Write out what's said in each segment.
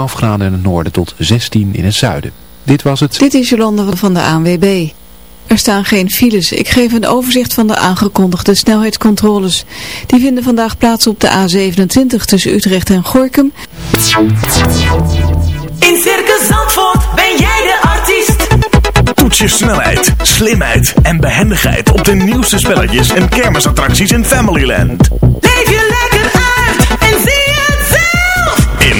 12 graden in het noorden tot 16 in het zuiden. Dit was het. Dit is Jolande van de ANWB. Er staan geen files. Ik geef een overzicht van de aangekondigde snelheidscontroles. Die vinden vandaag plaats op de A27 tussen Utrecht en Gorkum. In Circus Zandvoort ben jij de artiest. Toets je snelheid, slimheid en behendigheid op de nieuwste spelletjes en kermisattracties in Familyland. Leef je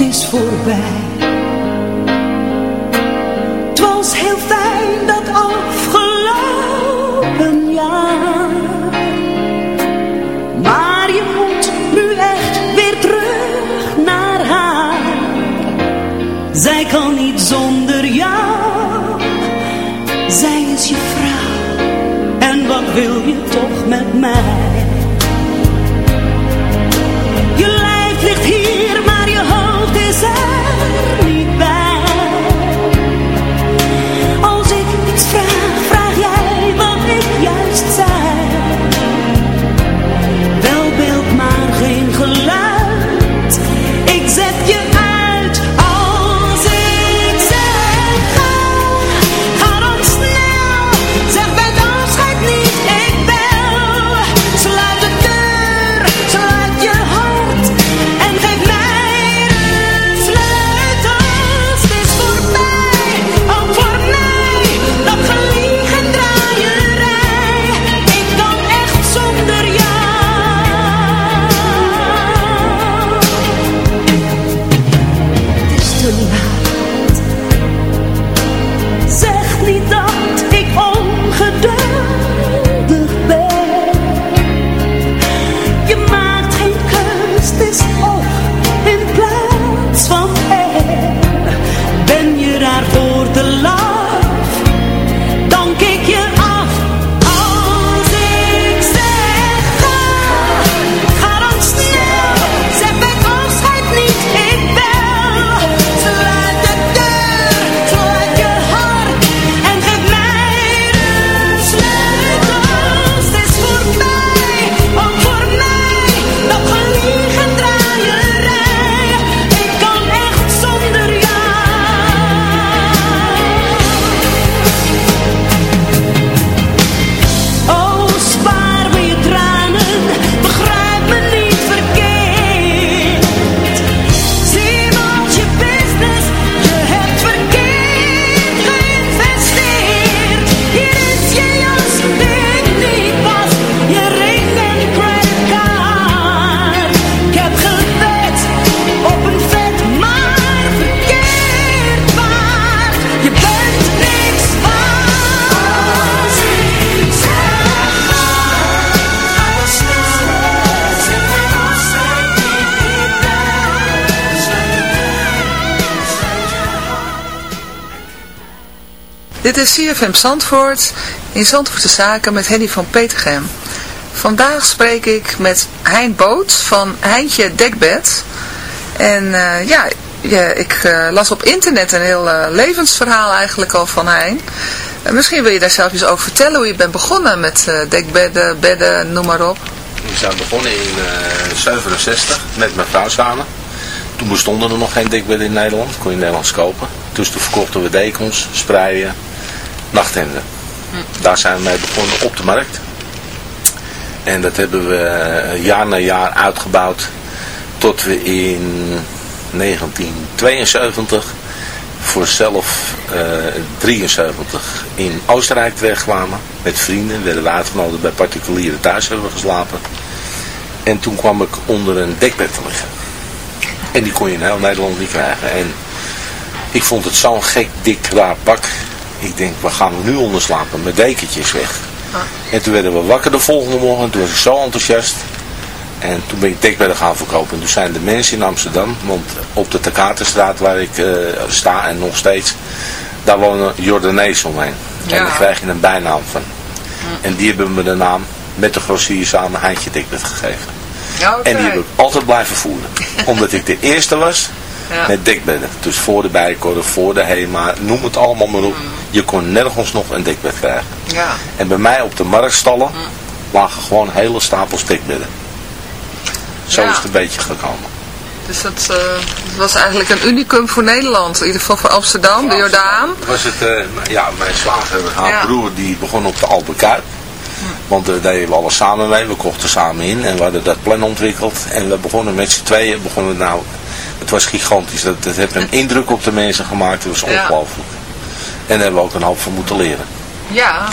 Is voorbij. Het was heel fijn dat afgelopen jaar. Maar je moet nu echt weer terug naar haar. Zij kan niet zonder jou. Zij is je vrouw. En wat wil je toch met mij? Is CFM Zandvoort in Zandvoortse Zaken met Henny van Petergem. Vandaag spreek ik met Hein Boot van Heintje Dekbed. En eh, ja, ik eh, las op internet een heel eh, levensverhaal eigenlijk al van Hein. Misschien wil je daar zelf eens over vertellen hoe je bent begonnen met dekbedden, bedden, noem maar op. We zijn begonnen in 67 met mijn vrouw samen. Toen bestonden er nog geen dekbedden in Nederland. Kon je Nederlands kopen. Dus toen verkochten we dekens, spreien, nachthemden. Daar zijn we mee begonnen op de markt. En dat hebben we eh, jaar na jaar uitgebouwd. Tot we in 1972 voor zelf eh 73 in Oostenrijk terechtkwamen. Met vrienden. Werden we uitgenodigd bij particulieren thuis hebben we geslapen. En toen kwam ik onder een dekbed te liggen. En die kon je in heel Nederland niet krijgen. En ik vond het zo'n gek, dik, raar pak. Ik denk, waar gaan we nu onder slapen? Mijn dekentjes weg. En toen werden we wakker de volgende morgen. En toen was ik zo enthousiast. En toen ben ik dekbedden gaan verkopen. En toen zijn de mensen in Amsterdam, want op de Takatenstraat waar ik eh, sta en nog steeds, daar wonen Jordanezen omheen. En daar krijg je een bijnaam van. En die hebben me de naam met de grossier samen Heintje Dekbed gegeven. En die heb ik altijd blijven voeren. Omdat ik de eerste was Ja. met dekbedden. Dus voor de Bijenkorf, voor de Hema, noem het allemaal maar op. Je kon nergens nog een dekbed krijgen. Ja. En bij mij op de marktstallen lagen gewoon hele stapels dekbedden. Zo Ja. is het een beetje gekomen. Dus dat, eh, was eigenlijk een unicum voor Nederland. In ieder geval voor Amsterdam, de Jordaan. Was het, eh, ja, mijn zwager, haar Ja. broer, die begon op de Albert Kuip. Want daar deden we alles samen mee. We kochten samen in en we hadden dat plan ontwikkeld. En we begonnen met z'n tweeën. Begonnen we nou, het was gigantisch. Dat, dat heeft een indruk op de mensen gemaakt. Het was Ja. ongelooflijk. En daar hebben we ook een hoop van moeten leren. Ja,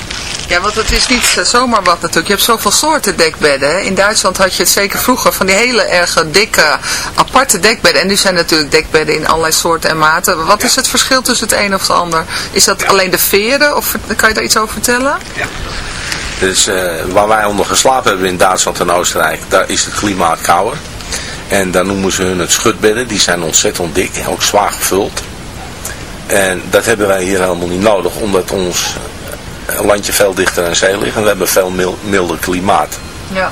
Ja, want het is niet zomaar wat natuurlijk. Je hebt zoveel soorten dekbedden. Hè. In Duitsland had je het zeker vroeger van die hele erge dikke aparte dekbedden. En nu zijn natuurlijk dekbedden in allerlei soorten en maten. Wat is het verschil tussen het een of het ander? Is dat alleen de veren of kan je daar iets over vertellen? Dus eh, waar wij onder geslapen hebben in Duitsland en Oostenrijk, daar is het klimaat kouder. En daar noemen ze hun het schutbedden. Die zijn ontzettend dik en ook zwaar gevuld. En dat hebben wij hier helemaal niet nodig, omdat ons eh, landje veel dichter aan zee ligt. En we hebben veel mil- milder klimaat. Ja.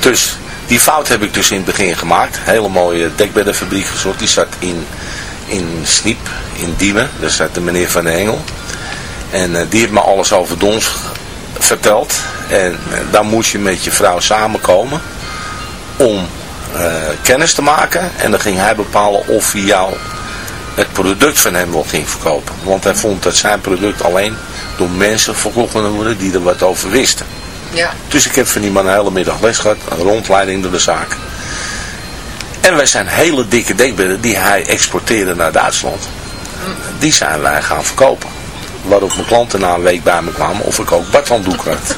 Dus die fout heb ik dus in het begin gemaakt. Hele mooie dekbeddenfabriek gezocht. Die zat in, in Sniep, in Diemen. Daar zat de meneer Van Engel. En eh, die heeft me alles over dons verteld. En eh, daar moest je met je vrouw samenkomen om kennis te maken. En dan ging hij bepalen of hij jou het product van hem wel ging verkopen. Want hij vond dat zijn product alleen door mensen verkocht kon worden die er wat over wisten. Ja. Dus ik heb van die man een hele middag les gehad, een rondleiding door de zaak. En wij zijn hele dikke dekbedden die hij exporteerde naar Duitsland. Die zijn wij gaan verkopen. Waarop mijn klanten na een week bij me kwamen of ik ook badhanddoeken had.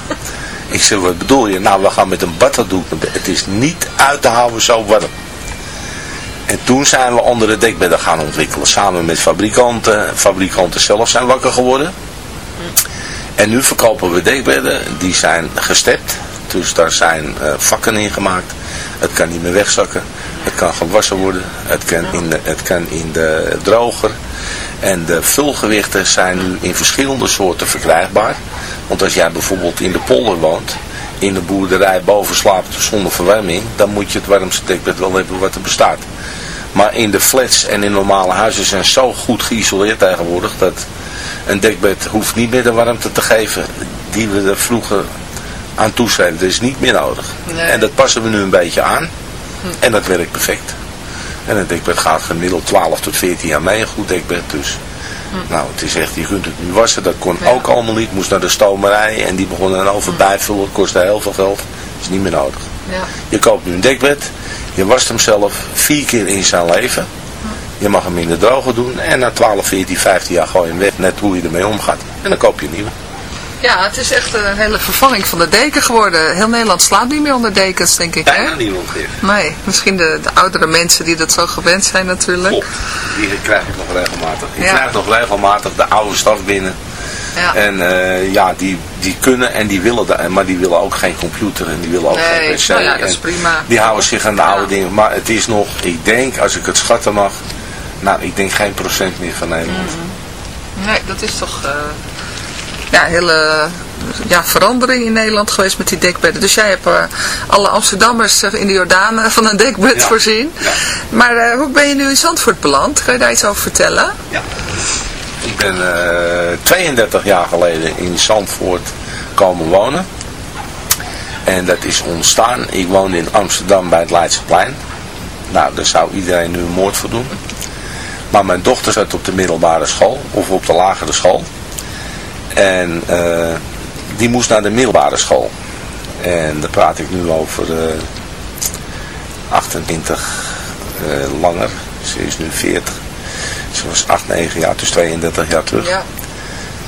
Ik zeg, wat bedoel je? Nou, we gaan met een bed. Het is niet uit te houden zo warm. En toen zijn we andere dekbedden gaan ontwikkelen. Samen met fabrikanten. Fabrikanten zelf zijn wakker geworden. En nu verkopen we dekbedden. Die zijn gestept. Dus daar zijn eh, vakken in gemaakt. Het kan niet meer wegzakken. Het kan gewassen worden. Het kan in de, het kan in de droger. En de vulgewichten zijn nu in verschillende soorten verkrijgbaar. Want als jij bijvoorbeeld in de polder woont, in de boerderij boven slaapt zonder verwarming, dan moet je het warmste dekbed wel hebben wat er bestaat. Maar in de flats en in normale huizen zijn zo goed geïsoleerd tegenwoordig dat een dekbed hoeft niet meer de warmte te geven die we er vroeger aan toeschreven. Dat is niet meer nodig. Nee. En dat passen we nu een beetje aan. En dat werkt perfect. En een dekbed gaat gemiddeld 12 tot 14 jaar mee, een goed dekbed dus. Nou, het is echt, je kunt het nu wassen, dat kon ook allemaal niet. Moest naar de stomerij en die begonnen dan over bijvullen, kostte heel veel geld. is niet meer nodig. Ja. Je koopt nu een dekbed, je wast hem zelf vier keer in zijn leven. Je mag hem in de droger doen en na 12, 14, 15 jaar gooi je hem weg, net hoe je ermee omgaat. En dan koop je een nieuwe. Ja, het is echt een hele vervanging van de deken geworden. Heel Nederland slaapt niet meer onder dekens, denk ik. Hè? Bijna niemand meer. Nee, misschien de, de oudere mensen die dat zo gewend zijn natuurlijk. Op, die krijg ik nog regelmatig. Ik Ja. krijg nog regelmatig de oude staf binnen. Ja. En eh, ja, die, die kunnen en die willen dat, maar die willen ook geen computer en die willen ook Nee, geen pc. nou ja, dat is prima. Die houden zich aan de oude dingen. Maar het is nog, ik denk, als ik het schatten mag, nou, ik denk geen procent meer van Nederland. Nee, dat is toch eh, ja, een hele ja, verandering in Nederland geweest met die dekbedden. Dus jij hebt eh, alle Amsterdammers eh, in de Jordaan van een dekbed Ja. voorzien. Ja. Maar eh, hoe ben je nu in Zandvoort beland? Kan je daar iets over vertellen? Ik ben eh, 32 jaar geleden in Zandvoort komen wonen. En dat is ontstaan. Ik woonde in Amsterdam bij het Leidseplein. Nou, daar zou iedereen nu een moord voor doen. Maar mijn dochter zat op de middelbare school, of op de lagere school. En eh, die moest naar de middelbare school. En daar praat ik nu over eh 28 eh, langer. Ze is nu 40. Ze was 8, 9 jaar, dus 32 jaar terug. Ja.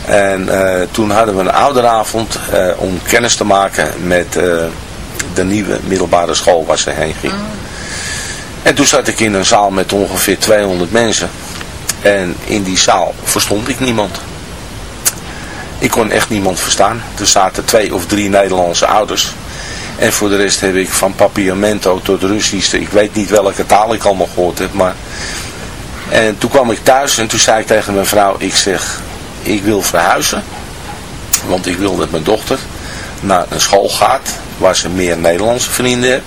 En eh, toen hadden we een ouderavond eh, om kennis te maken met eh, de nieuwe middelbare school waar ze heen ging. En toen zat ik in een zaal met ongeveer 200 mensen. En in die zaal verstond ik niemand. Ik kon echt niemand verstaan. Er zaten twee of drie Nederlandse ouders. En voor de rest heb ik van Papiamento tot Russisch, ik weet niet welke taal ik allemaal gehoord heb, maar... En toen kwam ik thuis en toen zei ik tegen mijn vrouw, ik zeg, ik wil verhuizen. Want ik wil dat mijn dochter naar een school gaat waar ze meer Nederlandse vrienden heeft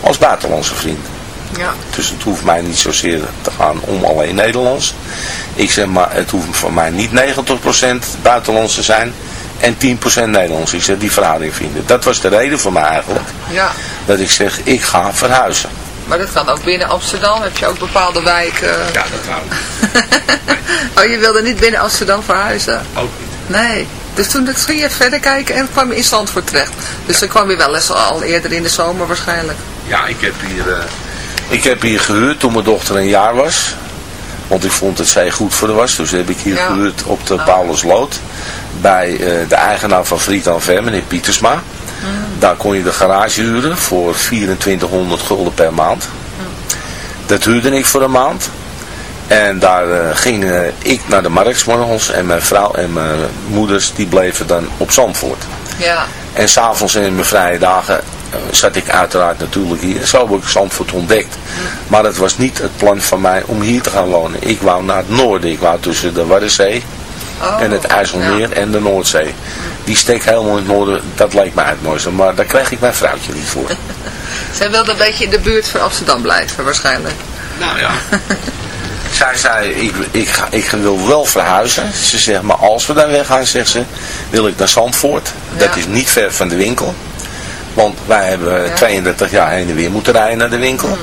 als buitenlandse vrienden. Ja. Dus het hoeft mij niet zozeer te gaan om alleen Nederlands. Ik zeg maar, het hoeft voor mij niet 90% buitenlands te zijn en 10% Nederlands. Ik zeg, die verhouding vinden. Dat was de reden voor mij eigenlijk. ja. Dat ik zeg, ik ga verhuizen. Maar dat kan ook binnen Amsterdam. Heb je ook bepaalde wijken? Ja, dat wou oh, je wilde niet binnen Amsterdam verhuizen? Ook niet. Nee. Dus toen ging je verder kijken en kwam je in Zandvoort terecht. Dus dan kwam je wel eens al eerder in de zomer waarschijnlijk. Ja, ik heb hier, eh, ik heb hier gehuurd toen mijn dochter een jaar was. Want ik vond het zij goed voor de was. Dus heb ik hier Ja. gehuurd op de Oh. Paulusloot. Bij eh, de eigenaar van Friet Ver, meneer Pietersma. Mm. Daar kon je de garage huren voor 2400 gulden per maand. Dat huurde ik voor een maand. En daar eh, ging eh, ik naar de marktsmorgens en mijn vrouw en mijn moeders die bleven dan op Zandvoort. Ja. En s'avonds en in mijn vrije dagen zat ik uiteraard natuurlijk hier. Zo heb ik Zandvoort ontdekt. Maar het was niet het plan van mij om hier te gaan wonen. Ik wou naar het noorden. Ik wou tussen de Waddenzee Oh, en het IJsselmeer en de Noordzee. Die steek helemaal in het noorden. Dat lijkt mij het mooiste. Maar daar krijg ik mijn vrouwtje niet voor. Zij wilde een beetje in de buurt van Amsterdam blijven waarschijnlijk. Nou ja. Zij zei, ik, ik, ga, ik wil wel verhuizen. Ze zegt, maar als we daar weggaan, zegt ze, wil ik naar Zandvoort. Dat Ja. is niet ver van de winkel. Want wij hebben Ja. 32 jaar heen en weer moeten rijden naar de winkel.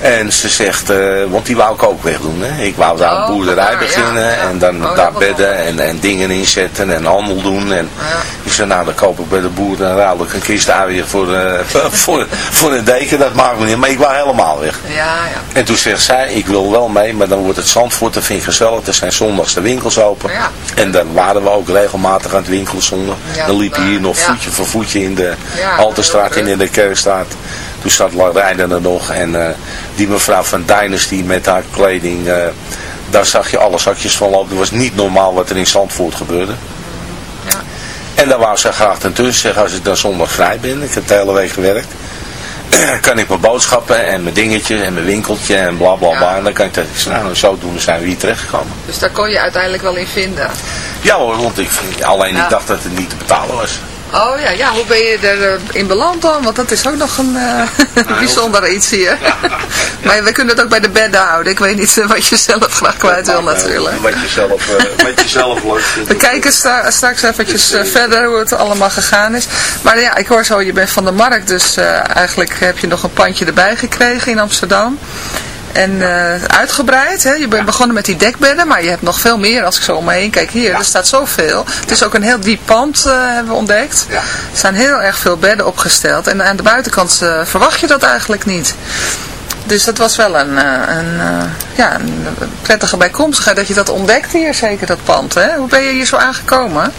En ze zegt, eh, want die wou ik ook wegdoen. Hè. Ik wou daar Oh, een boerderij ja, beginnen ja. en dan Oh, daar bedden en, en dingen inzetten en handel doen. En Ja. ik zei, nou dan koop ik bij de boer en ruil ik een kist uien voor, eh, voor, voor een deken. Dat maakt me niet, maar ik wou helemaal weg. Ja, ja. En toen zegt zij, ik wil wel mee, maar dan wordt het Zandvoort, dat vind ik gezellig. Er zijn zondags de winkels open. En dan waren we ook regelmatig aan het winkelen zondag. Dan liep je hier nog voetje voor voetje in de Altenstraat en in de Kerkstraat. Toen zat Rijden er nog en eh, die mevrouw van Dynasty met haar kleding, eh, daar zag je alle zakjes van lopen. Het was niet normaal wat er in Zandvoort gebeurde. Ja. En daar wou ze graag ten tussen zeggen, als ik dan zondag vrij ben, ik heb de hele week gewerkt, kan ik mijn boodschappen en mijn dingetje en mijn winkeltje en bla bla bla. En dan kan ik dat, ik zei, nou zodoende zijn we hier terechtgekomen. Dus daar kon je uiteindelijk wel in vinden. Ja hoor, want ik, alleen Ja. ik dacht dat het niet te betalen was. Oh ja, ja, hoe ben je erin in beland dan? Want dat is ook nog een eh bijzonder iets hier. maar we kunnen het ook bij de bedden houden. Ik weet niet eh, wat je zelf graag kwijt wil natuurlijk. Wat je zelf, eh, wat je zelf leuk vindt. We kijken straks eventjes eh, verder hoe het allemaal gegaan is. Maar ja, ik hoor zo, je bent van de markt, dus eh, eigenlijk heb je nog een pandje erbij gekregen in Amsterdam. En eh, uitgebreid, hè? je bent begonnen met die dekbedden, maar je hebt nog veel meer als ik zo om me heen kijk. Hier, er staat zoveel. Het is ook een heel diep pand, eh, hebben we ontdekt. Ja. Er staan heel erg veel bedden opgesteld en aan de buitenkant eh, verwacht je dat eigenlijk niet. Dus dat was wel een, een, ja, een prettige bijkomstigheid dat je dat ontdekt hier, zeker dat pand. Hè? Hoe ben je hier zo aangekomen?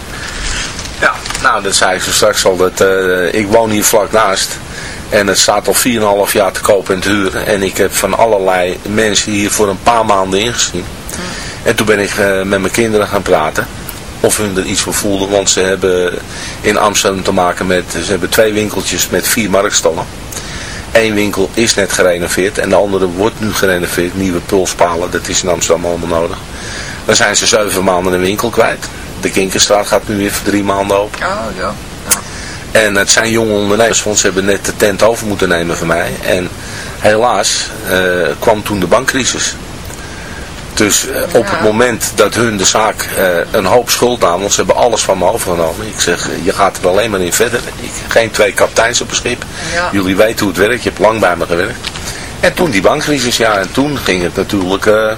Ja, nou dat zei ik zo straks al. Dat, eh, ik woon hier vlak naast. En het staat al 4,5 jaar te koop en te huren. En ik heb van allerlei mensen hier voor een paar maanden ingezien. En toen ben ik eh, met mijn kinderen gaan praten. Of hun er iets voor voelden. Want ze hebben in Amsterdam te maken met... Ze hebben twee winkeltjes met vier marktstallen. Eén winkel is net gerenoveerd. En de andere wordt nu gerenoveerd. Nieuwe pulspalen. Dat is in Amsterdam allemaal nodig. Dan zijn ze zeven maanden een winkel kwijt. De Kinkerstraat gaat nu weer voor drie maanden open. Oh ja. En het zijn jonge ondernemers, want ze hebben net de tent over moeten nemen van mij. En helaas eh, kwam toen de bankcrisis. Dus eh, op het moment dat hun de zaak eh, een hoop schuld namen, want ze hebben alles van me overgenomen. Ik zeg, je gaat er alleen maar in verder. Ik, geen twee kapiteins op een schip. Ja. Jullie weten hoe het werkt, je hebt lang bij me gewerkt. En toen die bankcrisis, ja, en toen ging het natuurlijk eh,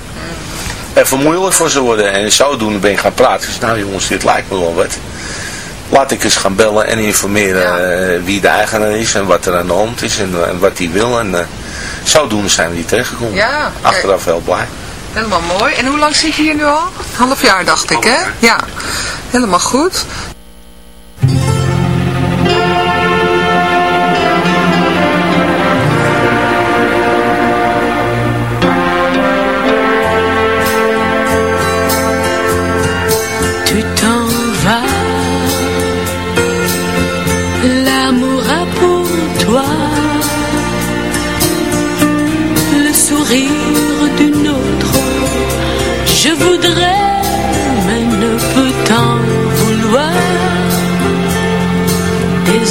even moeilijk voor ze worden. En zodoende ben ik gaan praten. Ik nou jongens, dit lijkt me wel wat. Laat ik eens gaan bellen en informeren Ja. eh, wie de eigenaar is en wat er aan de hand is en, en wat hij wil. En eh, zodoende zijn we hier terechtgekomen. Ja, Achteraf heel blij. Helemaal mooi. En hoe lang zit je hier nu al? Half jaar dacht ik, hè? Ja. Helemaal goed.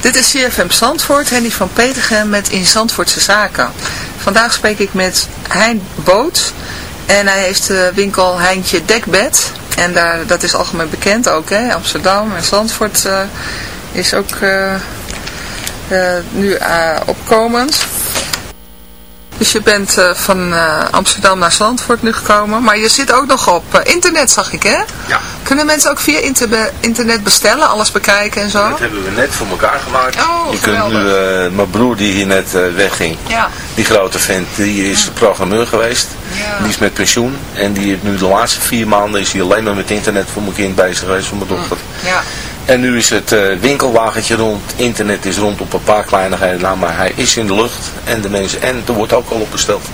Dit is CFM Zandvoort, Henny van Petergem met In Zandvoortse Zaken. Vandaag spreek ik met Hein Boot en hij heeft de winkel Heintje Dekbed. En daar, dat is algemeen bekend ook, hè? Amsterdam en Zandvoort uh, is ook uh, uh, nu opkomend. Dus je bent uh, van uh, Amsterdam naar Zandvoort nu gekomen. Maar je zit ook nog op uh, internet, zag ik, hè? Ja. Kunnen mensen ook via inter internet bestellen, alles bekijken en zo? Dat hebben we net voor elkaar gemaakt. Oh, je kunt nu, mijn broer die hier net wegging, ja. die grote vent, die is programmeur geweest. Ja. Die is met pensioen. En die heeft nu de laatste vier maanden is hij alleen maar met internet voor mijn kind bezig geweest, voor mijn dochter. Ja. En nu is het uh, winkelwagentje rond, internet is rond op een paar kleinigheden, nou, maar hij is in de lucht en de mensen, en er wordt ook al op besteld.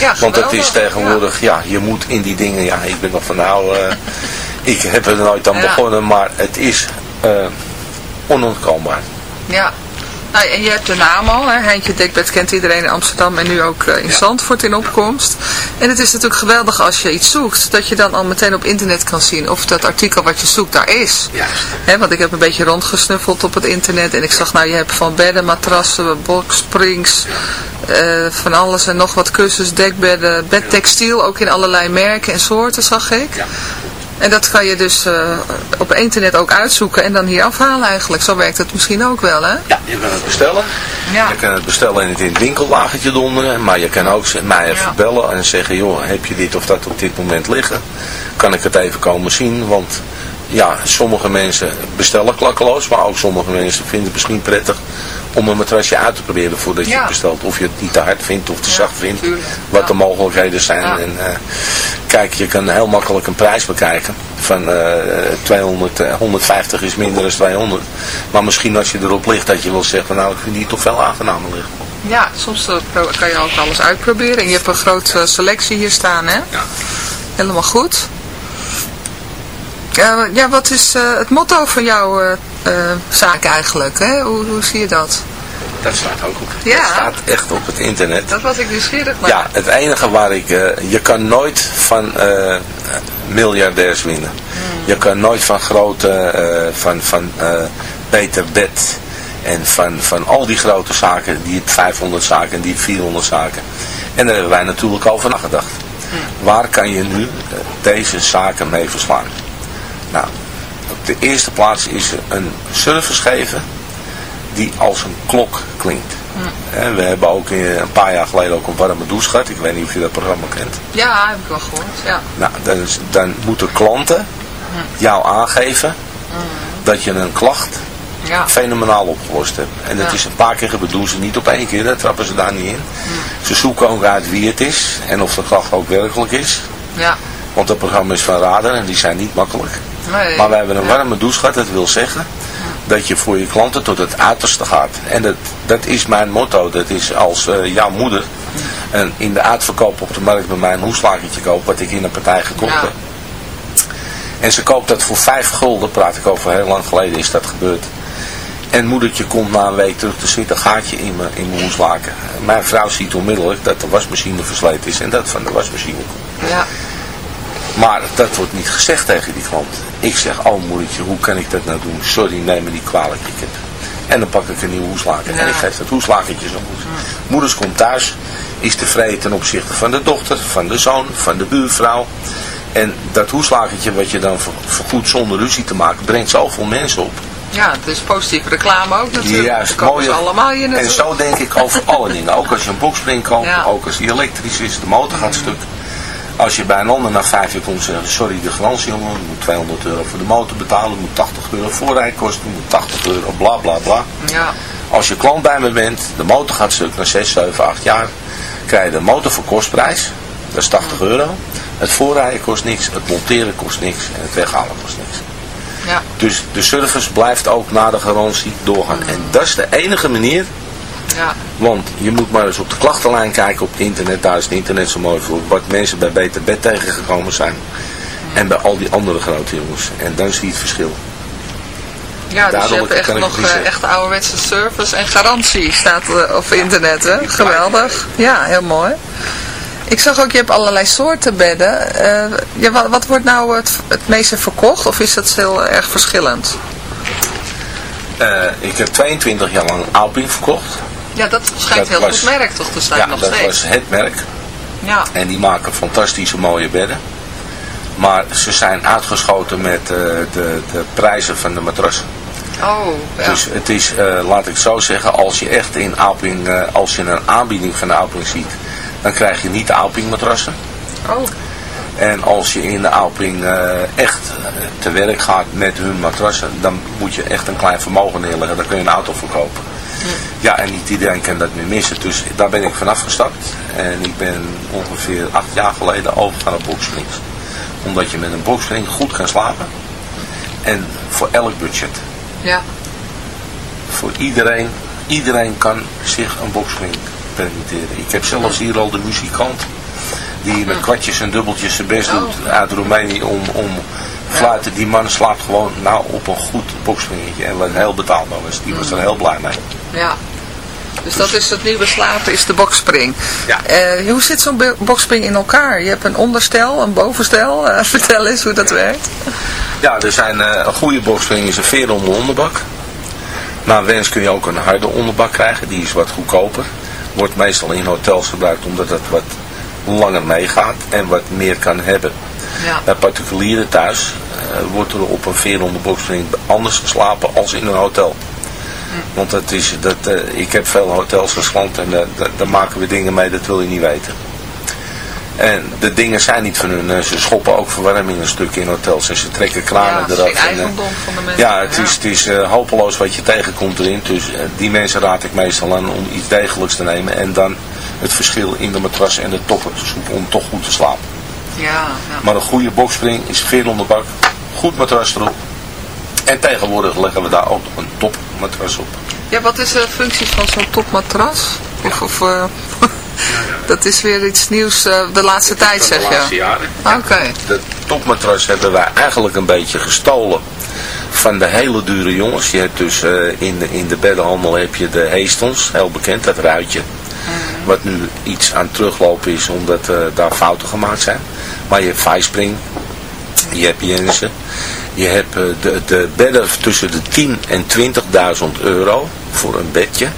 Ja, Want het is tegenwoordig, ja. ja. je moet in die dingen, ja, ik ben nog van nou, uh, ik heb er nooit aan ja. begonnen, maar het is uh, onontkoombaar. Ja. Nou, en je hebt de naam al, hè? Heintje Dekbed kent iedereen in Amsterdam en nu ook uh, in ja. Zandvoort in opkomst. En het is natuurlijk geweldig als je iets zoekt, dat je dan al meteen op internet kan zien of dat artikel wat je zoekt daar is. Ja. Hè, want ik heb een beetje rondgesnuffeld op het internet en ik zag nou, je hebt van bedden, matrassen, boxsprings, uh, van alles en nog wat kussens, dekbedden, bedtextiel, ook in allerlei merken en soorten zag ik. Ja. En dat kan je dus uh, op internet ook uitzoeken en dan hier afhalen eigenlijk. Zo werkt het misschien ook wel, hè? Ja, je kan het bestellen. Ja. Je kan het bestellen en het in het winkelwagentje donderen. Maar je kan ook mij even Ja. bellen en zeggen, joh, heb je dit of dat op dit moment liggen? Kan ik het even komen zien? Want ja, sommige mensen bestellen klakkeloos, maar ook sommige mensen vinden het misschien prettig om een matrasje uit te proberen voordat je Ja. het bestelt. Of je het niet te hard vindt of te Ja, zacht vindt. tuurlijk. Wat de mogelijkheden zijn. En, eh, kijk, je kan heel makkelijk een prijs bekijken. Van eh 200, eh, 150 is minder dan 200. Maar misschien als je erop ligt dat je wil zeggen, nou ik vind die toch veel aangenamer liggen. Ja, soms eh, kan je ook alles uitproberen. En je hebt een grote selectie hier staan, hè? Ja. Helemaal goed. Ja, ja wat is eh, het motto van jouw eh, eh, zaak eigenlijk? Hè? Hoe, hoe zie je dat? Dat staat ook op. Ja. Dat staat echt op het internet. Dat was ik nieuwsgierig naar. Ja, het enige waar ik... eh, je kan nooit van eh, miljardairs winnen. Je kan nooit van grote... eh, van van eh, Peter Bed en van, van al die grote zaken. Die 500 zaken en die 400 zaken. En daar hebben wij natuurlijk over nagedacht. Waar kan je nu eh, deze zaken mee verslaan? Nou, op de eerste plaats is een service geven die als een klok klinkt. En we hebben ook een paar jaar geleden ook een warme douche gehad. Ik weet niet of je dat programma kent. Ja, heb ik wel gehoord. Ja. Nou, dan, is- dan moeten klanten jou aangeven dat je een klacht Ja. fenomenaal opgelost hebt. En dat Ja. is een paar keer gebeurd. doen ze niet op één keer, dat trappen ze daar niet in. Ze zoeken ook uit wie het is en of de klacht ook werkelijk is. Ja. Want dat programma is van radar en die zijn niet makkelijk. Nee. Maar we hebben een warme douche gehad. Dat wil zeggen dat je voor je klanten tot het uiterste gaat. En dat, dat is mijn motto. Dat is als eh, jouw moeder en in de uitverkoop op de markt bij mij een hoeslagertje koopt. Wat ik in een partij gekocht Ja. heb. En ze koopt dat voor vijf gulden. Praat ik over heel lang geleden is dat gebeurd. En moedertje komt na een week terug. Er zit een gaatje in mijn, in mijn hoeslaken. Mijn vrouw ziet onmiddellijk dat de wasmachine versleten is. En dat van de wasmachine komt. Ja. Maar dat wordt niet gezegd tegen die klant. Ik zeg, oh moedertje, hoe kan ik dat nou doen? Sorry, neem me niet kwalijk. Ik heb... En dan pak ik een nieuw hoeslaken. En ik geef dat hoeslakentje zo goed. Moeders komt thuis, is tevreden ten opzichte van de dochter, van de zoon, van de buurvrouw. En dat hoeslakentje wat je dan ver- vergoedt zonder ruzie te maken, brengt zoveel mensen op. ja, het is positieve reclame ook natuurlijk. Juist, allemaal hier En zo denk ik over alle dingen. Ook als je een boxspring koopt, Ja. ook als die elektrisch is, de motor gaat stuk. Als je bij een ander na vijf jaar komt zeggen, sorry de garantie jongen, je moet 200 euro voor de motor betalen, je moet 80 euro voorrijkosten, je moet 80 euro bla bla bla. Ja. Als je klant bij me bent, de motor gaat stuk na 6, 7, 8 jaar, krijg je de motor voor kostprijs, dat is 80 euro. Het voorrijden kost niks, het monteren kost niks en het weghalen kost niks. Ja. Dus de service blijft ook na de garantie doorgaan. En dat is de enige manier Ja. want je moet maar eens op de klachtenlijn kijken op het internet. Daar is het internet zo mooi voor. Wat mensen bij Beter Bed tegengekomen zijn. En bij al die andere grote jongens. En dan zie je het verschil. Ja, dus je Duidelijk hebt echt nog eh, echt ouderwetse service en garantie staat eh, op internet, hè? Geweldig. Ja, heel mooi. Ik zag ook, je hebt allerlei soorten bedden. Eh, ja, wat, wat wordt nou het, het meeste verkocht of is dat heel erg verschillend? Ik heb 22 jaar lang Alping verkocht. Ja, dat schijnt Dat heel was- goed merk toch te zijn ja, nog dat steeds. was het merk. Ja, En die maken fantastische mooie bedden. Maar ze zijn uitgeschoten met eh, de, de prijzen van de matrassen. oh, ja. Dus het is, eh, laat ik zo zeggen, als je echt in Alping, eh, als je een aanbieding van de Alping ziet, dan krijg je niet de Alping matrassen. Oh, En als je in de Alping echt te werk gaat met hun matrassen, dan moet je echt een klein vermogen neerleggen. Dan kun je een auto verkopen. Ja, en niet iedereen kan dat meer missen. Dus daar ben ik vanaf gestapt. En ik ben ongeveer acht jaar geleden overgegaan op boxsprings. Omdat je met een boxspring goed kan slapen. En voor elk budget. ja. Voor iedereen, iedereen kan zich een boxspring permitteren. Ik heb zelfs hier al de muzikant die met kwartjes en dubbeltjes zijn best Oh. doet uit Roemenië om, om fluiten. Die man slaapt gewoon nou op een goed boxspringetje en wat heel betaalbaar was. Die was er heel blij mee. Ja. Dus dat is het nieuwe slapen, is de boxspring. Ja. Eh, hoe zit zo'n bo- boxspring in elkaar? Je hebt een onderstel, een bovenstel. Eh, vertel eens hoe dat werkt. Ja, er zijn eh, een goede boxspring is een veerronde onderbak. Na wens kun je ook een harde onderbak krijgen. Die is wat goedkoper. Wordt meestal in hotels gebruikt omdat het wat langer meegaat en wat meer kan hebben. Ja. Bij particulieren thuis wordt er op een veerronde boxspring anders geslapen als in een hotel. Want dat is, dat, eh, ik heb veel hotels gesland en da- daar maken we dingen mee, dat wil je niet weten. En de dingen zijn niet van hun. eh, Ze schoppen ook verwarming een stuk in hotels. En ze trekken kranen eraf. geen en, eh, eigendom van de mensen. ja, het is, het is hopeloos wat je tegenkomt erin. Dus die mensen raad ik meestal aan om iets degelijks te nemen. En dan het verschil in de matras en de toppen te zoeken om toch goed te slapen. Ja, ja. Maar een goede boxspring is veer onderbak, goed matras erop. En tegenwoordig leggen we daar ook nog een topmatras op. ja, wat is de functie van zo'n topmatras? Of, of eh, dat is weer iets nieuws eh, de laatste tijd, Van de zeg laatste je? jaren. Oké. De topmatras hebben wij eigenlijk een beetje gestolen van de hele dure jongens. Je hebt dus eh, in, de, in de beddenhandel heb je de Hastons, heel bekend, dat ruitje. Wat nu iets aan teruglopen is omdat daar fouten gemaakt zijn. Maar je hebt Vijspring, je hebt Jensen. Je hebt eh, de, de bedden tussen de 10 en 20.000 euro voor een bedje.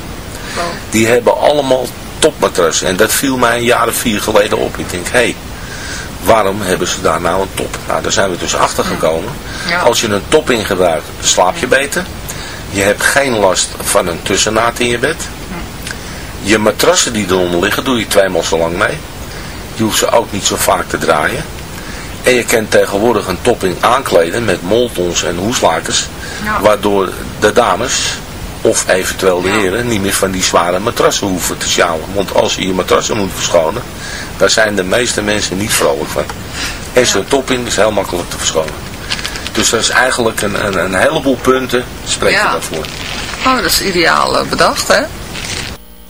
Die hebben allemaal topmatras. En dat viel mij een jaar of vier geleden op. Ik denk, hé, hey, waarom hebben ze daar nou een top? Nou, daar zijn we dus achter gekomen. Ja. Als je een top in gebruikt, slaap je beter. Je hebt geen last van een tussennaad in je bed. Je matrassen die eronder liggen, doe je tweemaal zo lang mee. Je hoeft ze ook niet zo vaak te draaien. En je kan tegenwoordig een topping aankleden met moltons en hoeslakens. Ja. Waardoor de dames, of eventueel de heren, niet meer van die zware matrassen hoeven te sjouwen. Want als je je matrassen moet verschonen, daar zijn de meeste mensen niet vrolijk van. En zo'n topping is heel makkelijk te verschonen. Dus dat is eigenlijk een, een, een heleboel punten, spreekt Ja. daarvoor. Oh, dat is ideaal eh, bedacht, hè?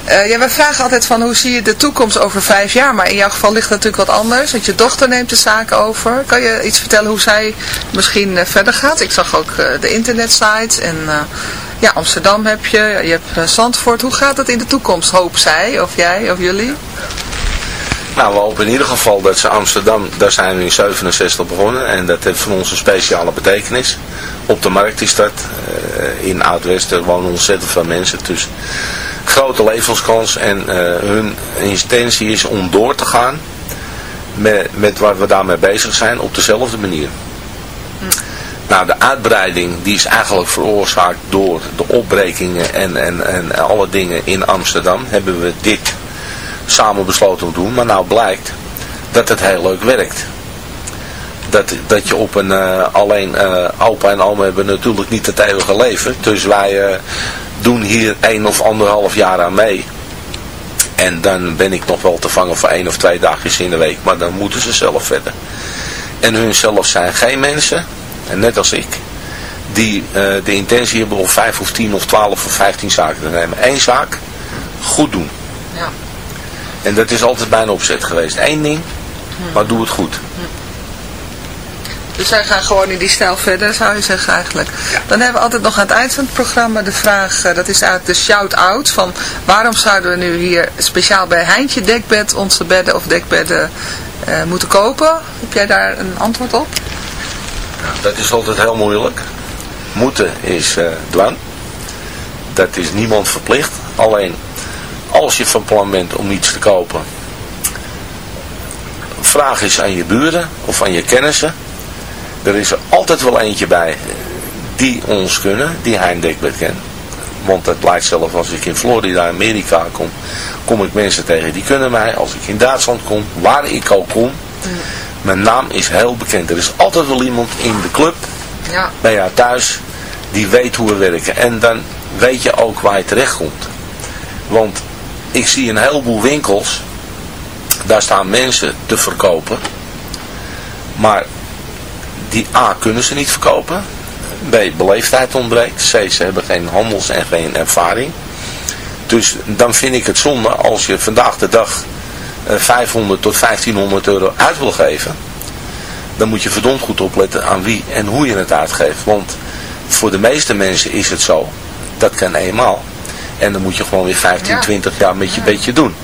Eh, ja, wij vragen altijd van hoe zie je de toekomst over vijf jaar, maar in jouw geval ligt het natuurlijk wat anders, want je dochter neemt de zaak over. Kan je iets vertellen hoe zij misschien eh, verder gaat? Ik zag ook eh, de internetsite en ja, Amsterdam heb je, je hebt Zandvoort. Hoe gaat het in de toekomst, hoop zij of jij of jullie? Nou, we hopen in ieder geval dat ze Amsterdam, daar zijn we in 67 begonnen. En dat heeft voor ons een speciale betekenis. Op de markt is dat. in Oud-Westen wonen ontzettend veel mensen. Dus grote levenskans. En eh, hun intentie is om door te gaan met, met waar we daarmee bezig zijn op dezelfde manier. Nou, de uitbreiding die is eigenlijk veroorzaakt door de opbrekingen en, en, en alle dingen in Amsterdam. Hebben we dit samen besloten om te doen. Maar nou blijkt dat het heel leuk werkt. Dat, dat je op een, eh, alleen eh, opa en oma hebben natuurlijk niet het eeuwige leven. Dus wij doen hier één of anderhalf jaar aan mee. En dan ben ik nog wel te vangen voor één of twee dagjes in de week. Maar dan moeten ze zelf verder. En hun zelf zijn geen mensen, en net als ik, die eh, de intentie hebben om vijf of tien of twaalf of vijftien zaken te nemen. Eén zaak, goed doen. Ja. En dat is altijd mijn opzet geweest. Eén ding, maar doe het goed. Dus wij gaan gewoon in die stijl verder, zou je zeggen eigenlijk. Dan hebben we altijd nog aan het eind van het programma de vraag, eh, dat is eigenlijk de shout-out van waarom zouden we nu hier speciaal bij Heintje Dekbed onze bedden of dekbedden eh, moeten kopen? Heb jij daar een antwoord op? Dat is altijd heel moeilijk. Moeten is eh, dwang. Dat is niemand verplicht. Alleen als je van plan bent om iets te kopen, vraag eens aan je buren of aan je kennissen. Er is er altijd wel eentje bij die ons kunnen, die Hein Dekbed kent. Want het blijkt zelf als ik in Florida, Amerika kom, kom ik mensen tegen die kunnen mij. Als ik in Duitsland kom, waar ik ook kom, mijn naam is heel bekend. Er is altijd wel iemand in de club, Ja. bij jou thuis, die weet hoe we werken. En dan weet je ook waar je terecht komt. Want ik zie een heleboel winkels, daar staan mensen te verkopen. Maar die A kunnen ze niet verkopen. B, beleefdheid ontbreekt. C, ze hebben geen handels- en geen ervaring. Dus dan vind ik het zonde als je vandaag de dag eh, 500 tot 1500 euro uit wil geven. Dan moet je verdomd goed opletten aan wie en hoe je het uitgeeft. Want voor de meeste mensen is het zo. Dat kan eenmaal. En dan moet je gewoon weer 15, Ja. 20 jaar met je bedje doen.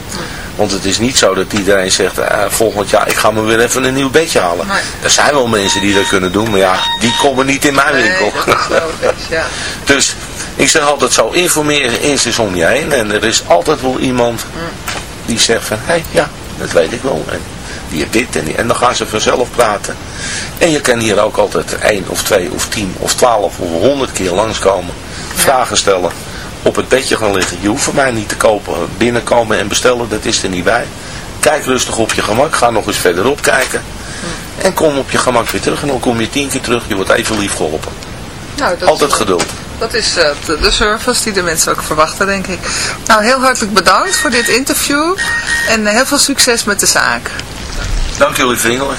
Want het is niet zo dat iedereen zegt, eh, volgend jaar, ik ga me weer even een nieuw bedje halen. Nee. Er zijn wel mensen die dat kunnen doen, maar ja, die komen niet in mijn winkel. Dat is ja. Dus ik zeg altijd zo, informeren eerst eens om je heen. En er is altijd wel iemand die zegt van, hé, hey, ja, dat weet ik wel. En die heeft dit en die. En dan gaan ze vanzelf praten. En je kan hier ook altijd één of twee of tien of twaalf of honderd keer langskomen. Vragen stellen. Op het bedje gaan liggen. Je hoeft van mij niet te kopen. Binnenkomen en bestellen, dat is er niet bij. Kijk rustig op je gemak. Ga nog eens verderop kijken. En kom op je gemak weer terug. En dan kom je tien keer terug. Je wordt even lief geholpen. Nou, dat Altijd is, geduld. Dat is eh, de, de service die de mensen ook verwachten, denk ik. Nou, heel hartelijk bedankt voor dit interview. En eh, heel veel succes met de zaak. Dank jullie vriendelijk.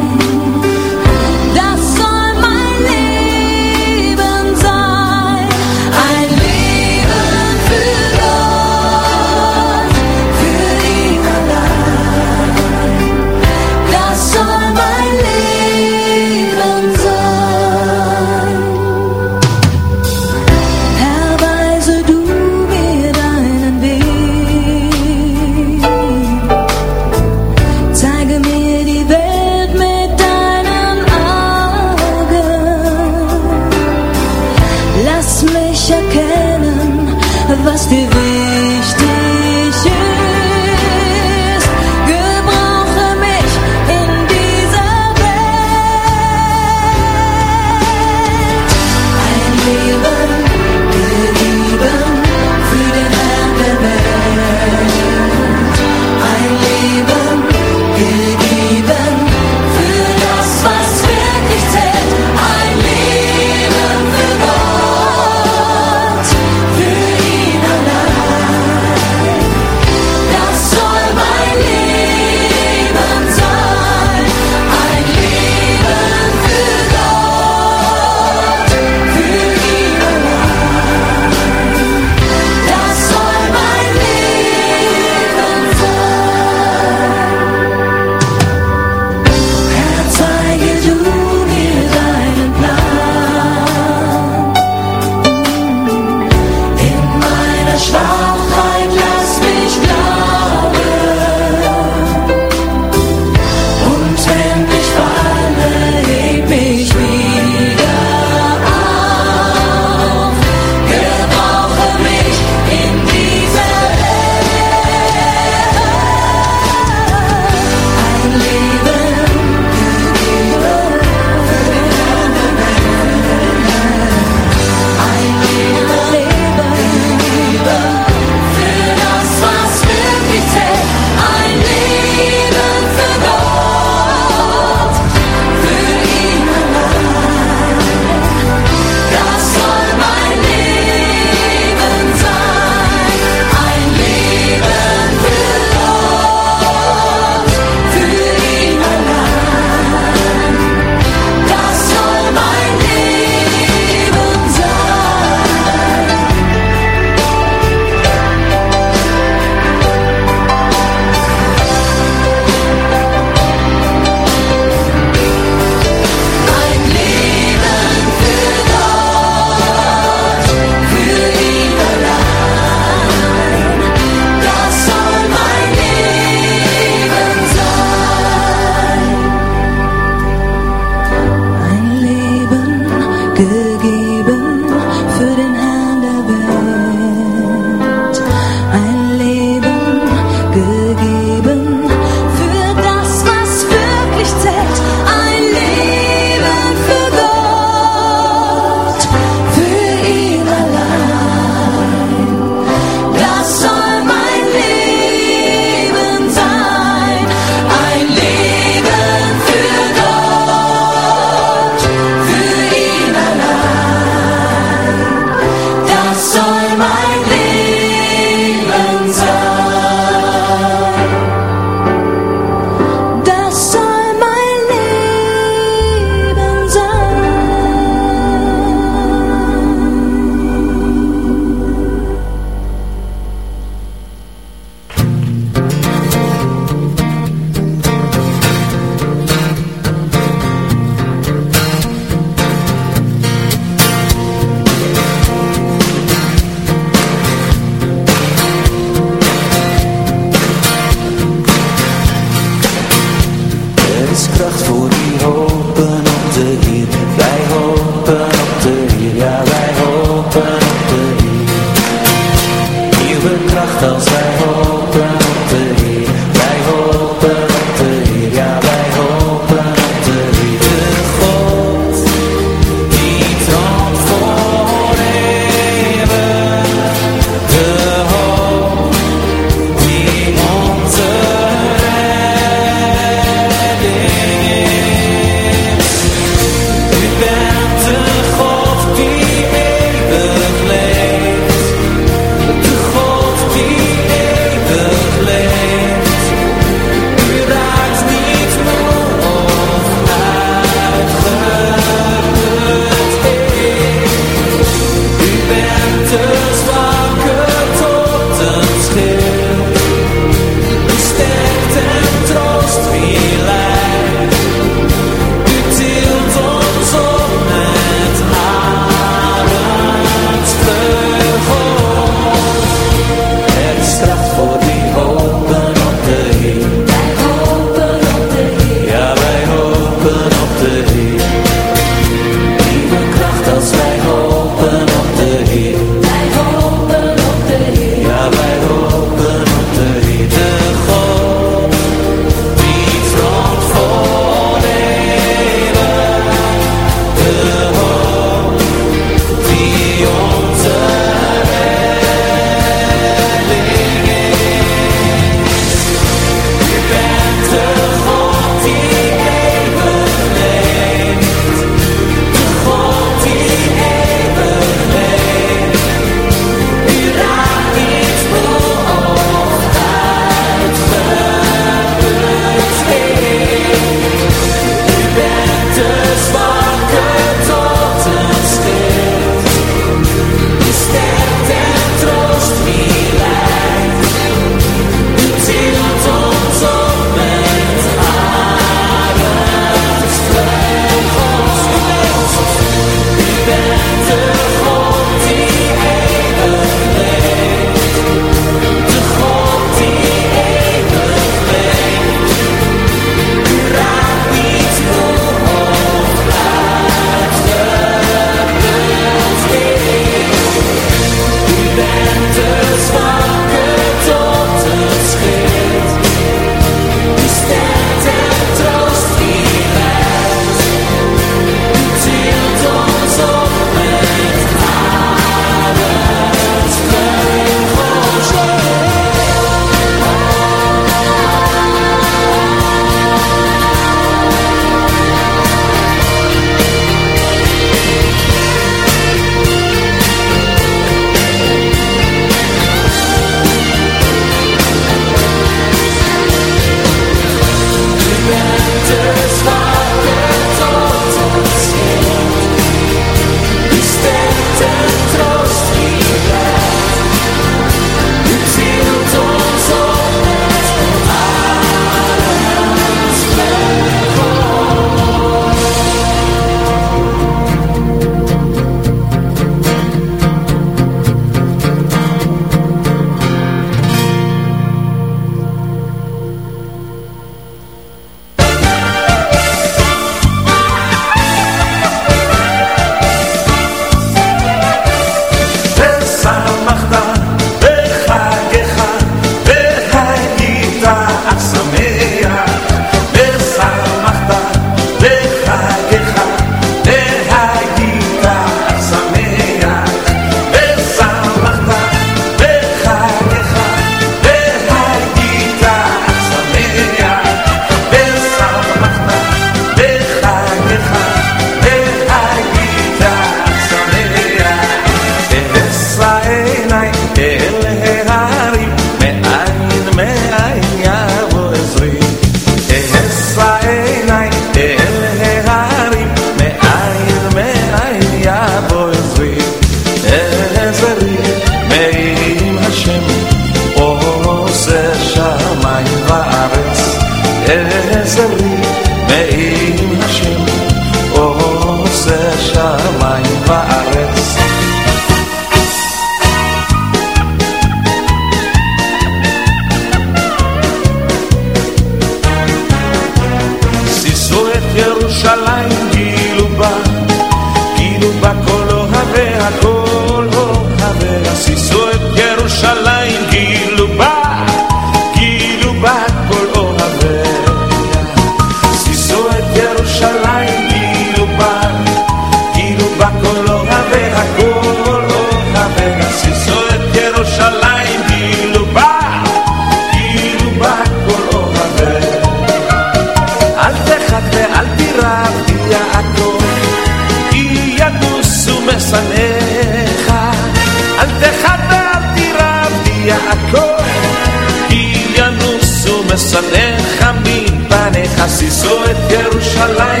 Als je é que eu chalém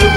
do.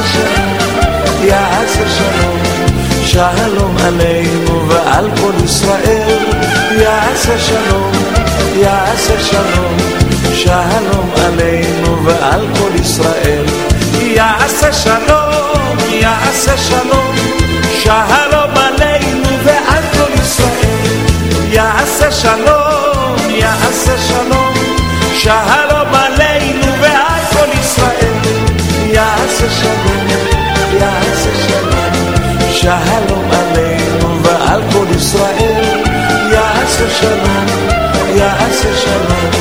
עשר שלום, יא עשר שלום, שלום עלינו ועל כל ישראל, יא עשר שלום, יא עשר שלום, שלום עלינו ועל כל ישראל, יא עשר שלום, יא עשר שלום, שלום עלינו ועל כל ישראל, יא עשר שלום, יא עשר שלום, שלום Ja, als je jammer.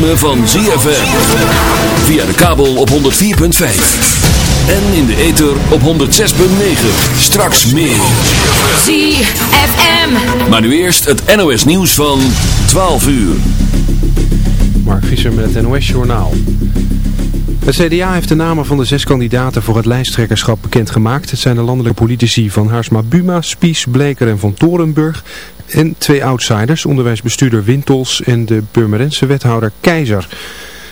Ritme van ZFM. Via de kabel op 104.5. En in de ether op 106.9. Straks meer. ZFM. Maar nu eerst het NOS nieuws van 12 uur. Mark Visser met het NOS Journaal. Het CDA heeft de namen van de zes kandidaten voor het lijsttrekkerschap bekendgemaakt. Het zijn de landelijke politici van Haarsma Buma, Spies, Bleker en Van Torenburg. En twee outsiders, onderwijsbestuurder Wintels en de Purmerense wethouder Keizer.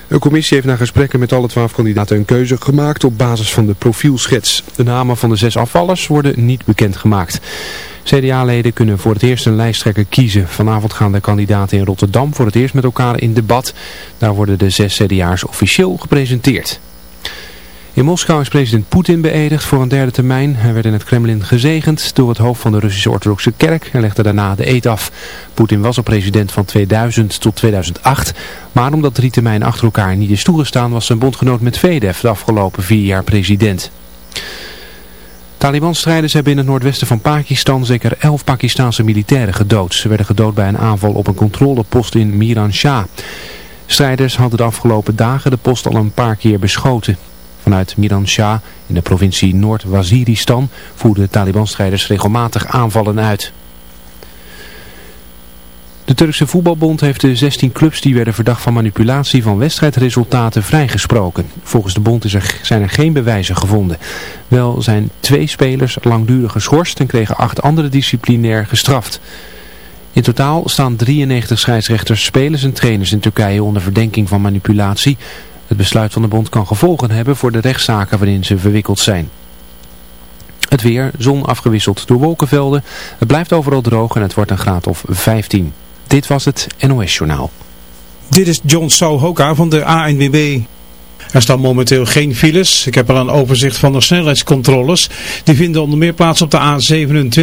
Een commissie heeft na gesprekken met alle twaalf kandidaten een keuze gemaakt op basis van de profielschets. De namen van de zes afvallers worden niet bekendgemaakt. CDA-leden kunnen voor het eerst een lijsttrekker kiezen. Vanavond gaan de kandidaten in Rotterdam voor het eerst met elkaar in debat. Daar worden de zes CDA'ers officieel gepresenteerd. In Moskou is president Poetin beëdigd voor een derde termijn. Hij werd in het Kremlin gezegend door het hoofd van de Russische orthodoxe kerk en legde daarna de eed af. Poetin was al president van 2000 tot 2008, maar omdat drie termijnen achter elkaar niet is toegestaan was zijn bondgenoot Medvedev de afgelopen vier jaar president. Taliban-strijders hebben in het noordwesten van Pakistan zeker elf Pakistanse militairen gedood. Ze werden gedood bij een aanval op een controlepost in Miran Shah. Strijders hadden de afgelopen dagen de post al een paar keer beschoten. Vanuit Miran Shah in de provincie Noord-Waziristan voerden de Taliban-strijders regelmatig aanvallen uit. De Turkse voetbalbond heeft de 16 clubs die werden verdacht van manipulatie van wedstrijdresultaten vrijgesproken. Volgens de bond is er, zijn er geen bewijzen gevonden. Wel zijn twee spelers langdurig geschorst en kregen acht andere disciplinair gestraft. In totaal staan 93 scheidsrechters, spelers en trainers in Turkije onder verdenking van manipulatie. Het besluit van de bond kan gevolgen hebben voor de rechtszaken waarin ze verwikkeld zijn. Het weer, zon afgewisseld door wolkenvelden. Het blijft overal droog en het wordt een graad of 15. Dit was het NOS Journaal. Dit is John Souhoka van de ANWB. Er staan momenteel geen files. Ik heb al een overzicht van de snelheidscontroles. Die vinden onder meer plaats op de A27.